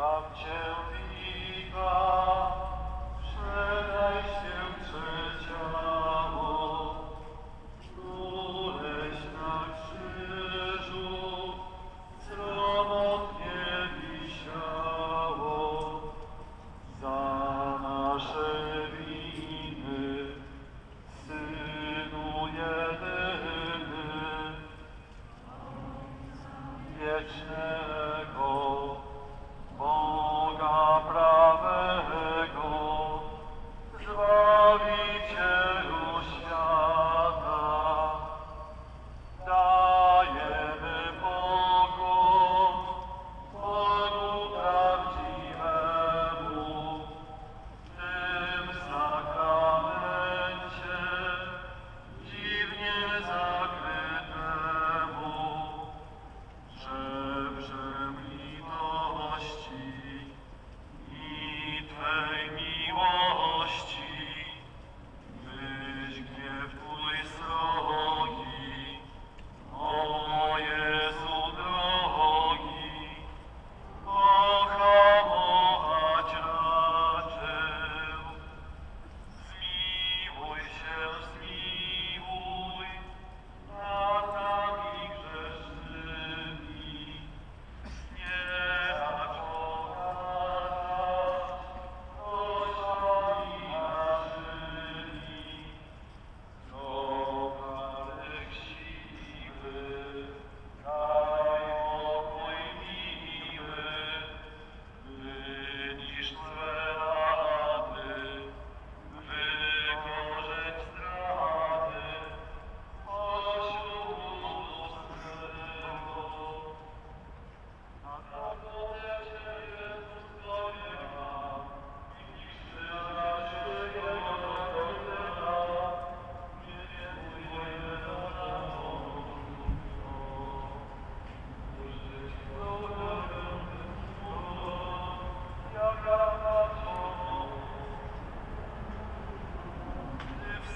Come shall thee, God.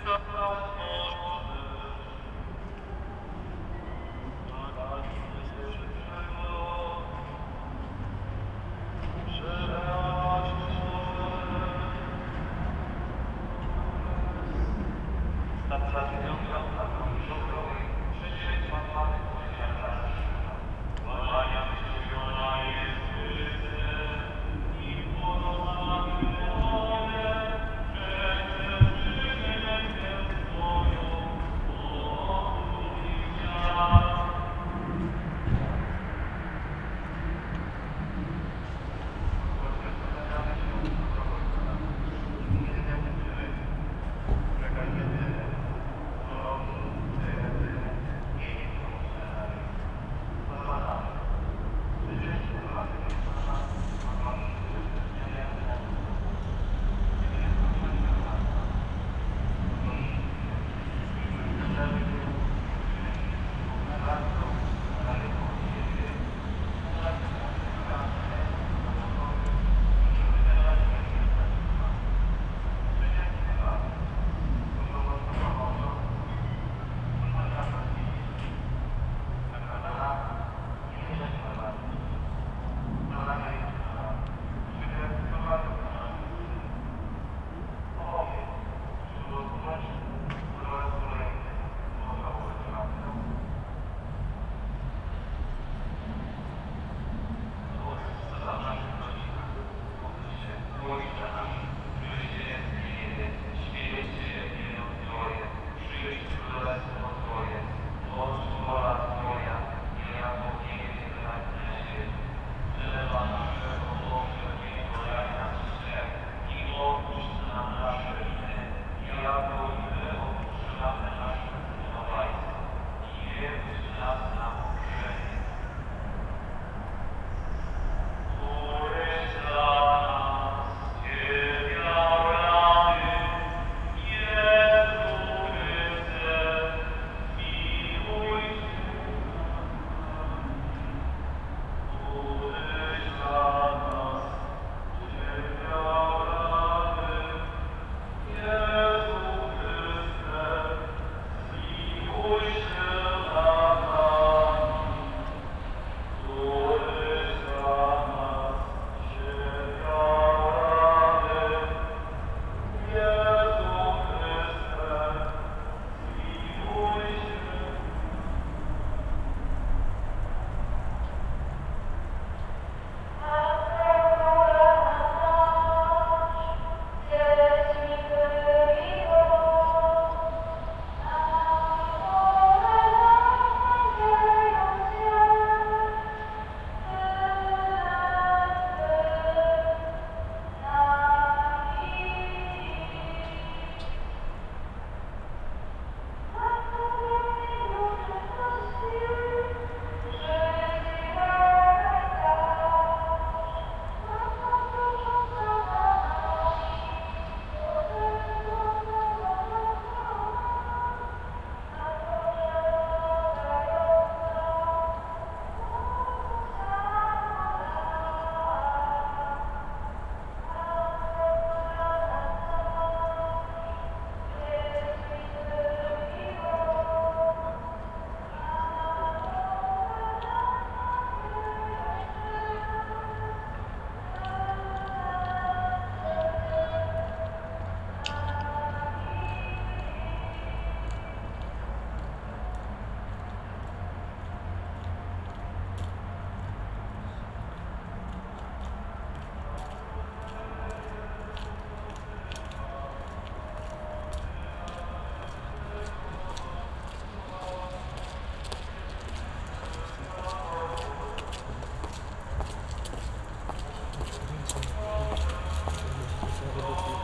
Stop, stop, stop.